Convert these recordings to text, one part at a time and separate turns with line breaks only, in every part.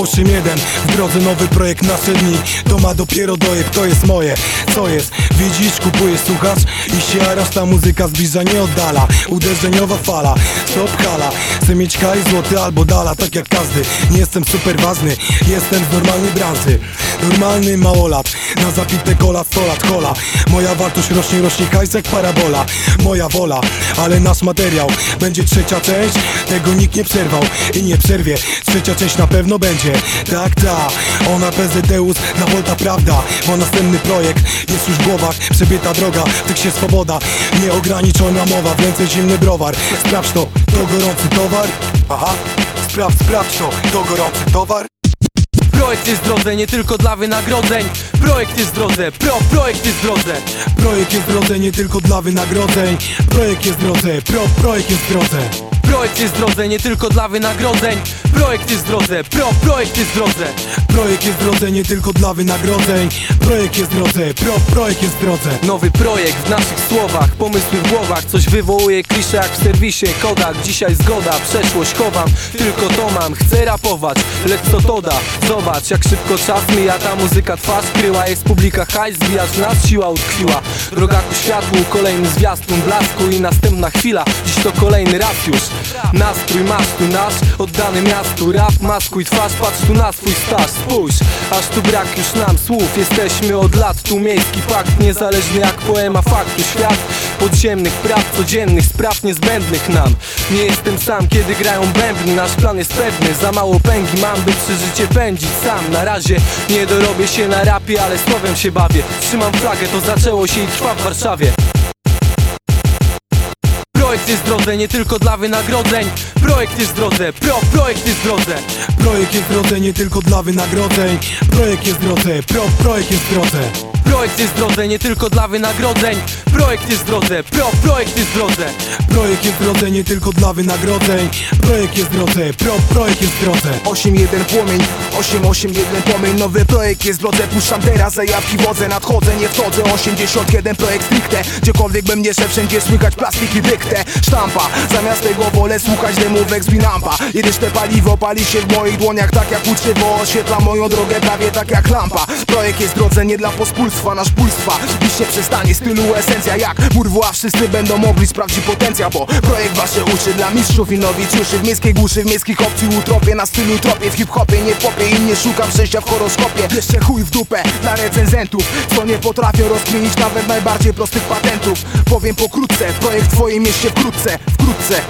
8-1 W drodze nowy projekt nasze dni To ma dopiero dojeb, to jest moje. Co jest? Widzisz, kupujesz, słuchasz I się jarasz, ta muzyka zbliża, nie oddala. Uderzeniowa fala, stop hala. Chcę mieć kaj złoty albo dala, tak jak każdy. Nie jestem super ważny, jestem z normalnej branży. Normalny małolat, na zapite kola 100 lat kola. Moja wartość rośnie, rośnie hajs jak parabola. Moja wola, ale nasz materiał. Będzie trzecia część, tego nikt nie przerwał I nie przerwie, trzecia część na pewno będzie. Tak, ta, ona PZDeus, na Volta prawda. Bo następny projekt. Jest już w Przebyta droga, w tekście swoboda. Nieograniczona mowa, w ręce zimny browar. Sprawdź to, to gorący towar. Aha, sprawdź, sprawdź to, to gorący towar.
Projekt jest w drodze, nie tylko dla wynagrodzeń. Projekt jest w drodze, pro, projekt jest w drodze.
Projekt jest w drodze nie tylko dla wynagrodzeń. Projekt jest w drodze, pro, projekt jest w drodze.
Projekt jest w drodze, nie tylko dla wynagrodzeń Projekt jest w drodze, pro, projekt jest w drodze.
Projekt jest w drodze nie tylko dla wynagrodzeń. Projekt jest w drodze, pro, projekt jest w drodze.
Nowy projekt w naszych słowach, pomysły w głowach. Coś wywołuje klisze jak w serwisie Kodak. Dzisiaj zgoda, przeszłość chowam. Tylko to mam, chcę rapować. Lecz co to da? Zobacz jak szybko czas mija. Ta muzyka twarz kryła. Jest publika hajs, zbijasz nas, siła utkwiła. Droga ku światłu, kolejny zwiastun blasku I następna chwila, dziś to kolejny raz już. Nastrój masz tu nasz, oddany miastu Rap, maskuj twarz, patrz tu na swój staż. Spójrz, aż tu brak już nam słów. Jesteśmy od lat, tu miejski fakt Niezależny jak poema faktu. Świat podziemnych praw, codziennych spraw niezbędnych nam. Nie jestem sam, kiedy grają bębny Nasz plan jest pewny, za mało pęgi mam By przy życie pędzić sam. Na razie nie dorobię się na rapie, ale słowem się bawię. Trzymam flagę, to zaczęło się i trwa w Warszawie Projekt jest drodze, nie tylko dla wynagrodzeń. Projekt jest drodze, pro, projekt jest drodze
Projekt jest drodze nie tylko dla wynagrodzeń. Projekt jest drodze, pro, projekt jest drodze
Projekt jest drodze, nie tylko dla wynagrodzeń. Projekt jest drodze, pro, projekt jest drodze
Projekt jest drodze nie tylko dla wynagrodzeń. Projekt jest drodze, pro, projekt jest drodze
8-1 płomień, 8-8-1 płomień. Nowy projekt jest drodze, puszczam teraz zajawki wodze Nadchodzę, nie wchodzę, 81 projekt stricte. Gdziekolwiek bym nie szedł, wszędzie słychać plastiki dyktę Sztampa, zamiast tego wolę słuchać demówek z Binampa. Jedyż te paliwo pali się w moich dłoniach tak jak uczywo Oświetla moją drogę prawie tak jak lampa. Projekt jest drodze nie dla pospólstwa, nasz puls trwa. Dziś nie przestanie, stylu esencja jak Murwła, wszyscy będą mogli sprawdzić potencjał Bo projekt wasze uszy dla mistrzów i nowicjuszy W miejskiej głuszy, w miejskich opcji utropie Na stylu tropie, w hip-hopie nie popie I nie szukam szczęścia w horoskopie. Jeszcze chuj w dupę dla recenzentów Co nie potrafią rozkminić nawet najbardziej prostych patentów. Powiem pokrótce, projekt w twoim mieście wkrótce, wkrótce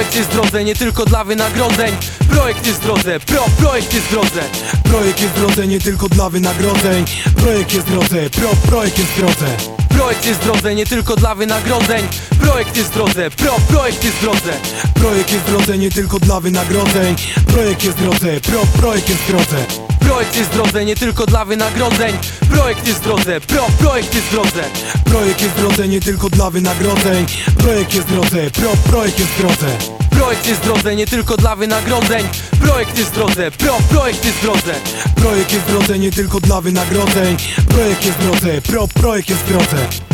Projekt jest drodze, nie tylko dla wynagrodzeń. Projekt jest drodze, pro, projekt jest drodze.
Projekt jest drodze nie tylko dla wynagrodzeń. Projekt jest drodze, pro, projekt jest drodze
Projekt jest drodze, nie tylko dla wynagrodzeń Projekt jest drodze, pro, projekt jest drodze
Projekt jest drodze nie tylko dla wynagrodzeń Projekt jest drodze, pro, projekt jest drodze
Projekt jest drodze, nie tylko dla wynagrodzeń Projekt jest drodze, pro, projekt jest drodze
Projekt jest drodze nie tylko dla wynagrodzeń Projekt jest drodze, pro, projekt jest drodze
Projekt jest drodze, nie tylko dla wynagrodzeń. Projekt jest drodze, pro, projekt jest drodze.
Projekt jest drodze nie tylko dla wynagrodzeń. Projekt jest drodze, pro, projekt jest drodze